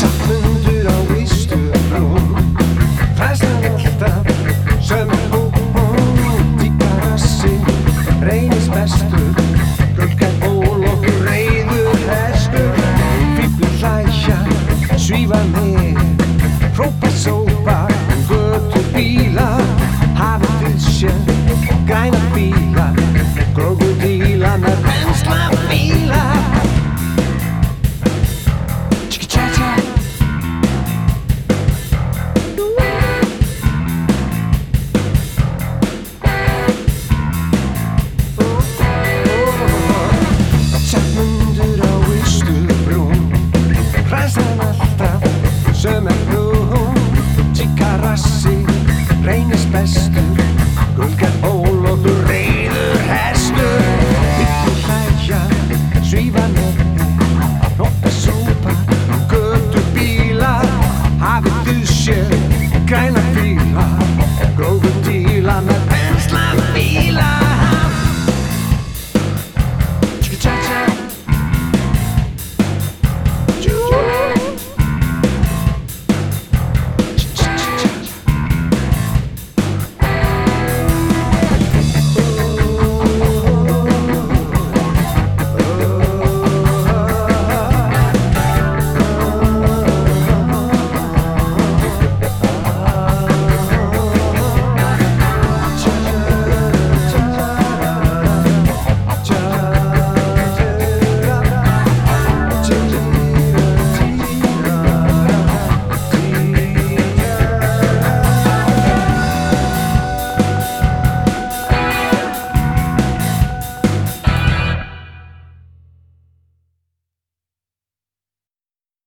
Takmundur á vístu brún Fræslan alltaf Sömu hún Tíkar rassi Reynis bestur Glöggar ból og reyður hestur Fýblur hlæja Svífa mig Hrópa sem alltaf sem er nú tíkarassi reynist bestur. Gulgar ólóttur reyður hestur. Yttur hægja svífa nefn hoppa súpa göttur bíla. Hafið duðsjö græna bíla. Gróður díla með bensla bíla